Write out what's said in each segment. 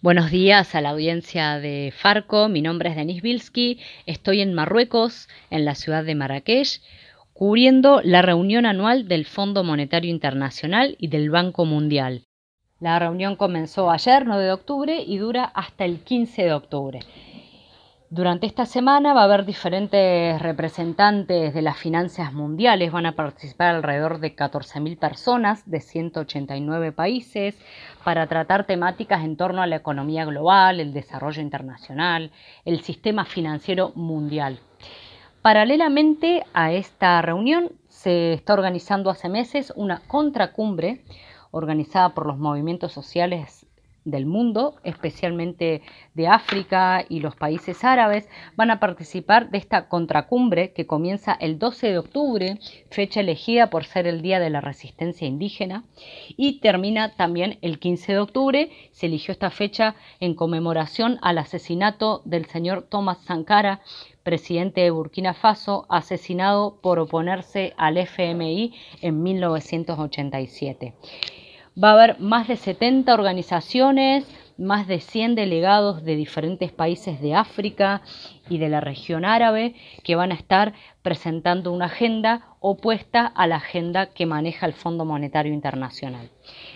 Buenos días a la audiencia de Farco. Mi nombre es Denis Bilski. Estoy en Marruecos, en la ciudad de Marrakech, cubriendo la reunión anual del Fondo Monetario Internacional y del Banco Mundial. La reunión comenzó ayer, 9 de octubre, y dura hasta el 15 de octubre. Durante esta semana va a haber diferentes representantes de las finanzas mundiales, van a participar alrededor de 14.000 personas de 189 países para tratar temáticas en torno a la economía global, el desarrollo internacional, el sistema financiero mundial. Paralelamente a esta reunión se está organizando hace meses una contracumbre organizada por los movimientos sociales del mundo, especialmente de África y los países árabes, van a participar de esta contracumbre que comienza el 12 de octubre, fecha elegida por ser el Día de la Resistencia Indígena, y termina también el 15 de octubre. Se eligió esta fecha en conmemoración al asesinato del señor Thomas Sankara, presidente de Burkina Faso, asesinado por oponerse al FMI en 1987. Va a haber más de 70 organizaciones, más de 100 delegados de diferentes países de África y de la región árabe que van a estar presentando una agenda opuesta a la agenda que maneja el Fondo Monetario Internacional.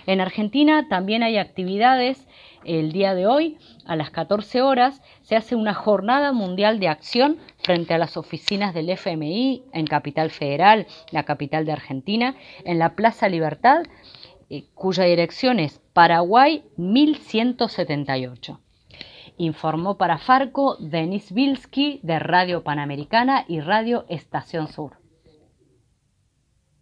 En Argentina también hay actividades. El día de hoy, a las 14 horas, se hace una jornada mundial de acción frente a las oficinas del FMI en Capital Federal, la capital de Argentina, en la Plaza Libertad cuya dirección es Paraguay 1178. Informó para Farco Denis Bilski de Radio Panamericana y Radio Estación Sur.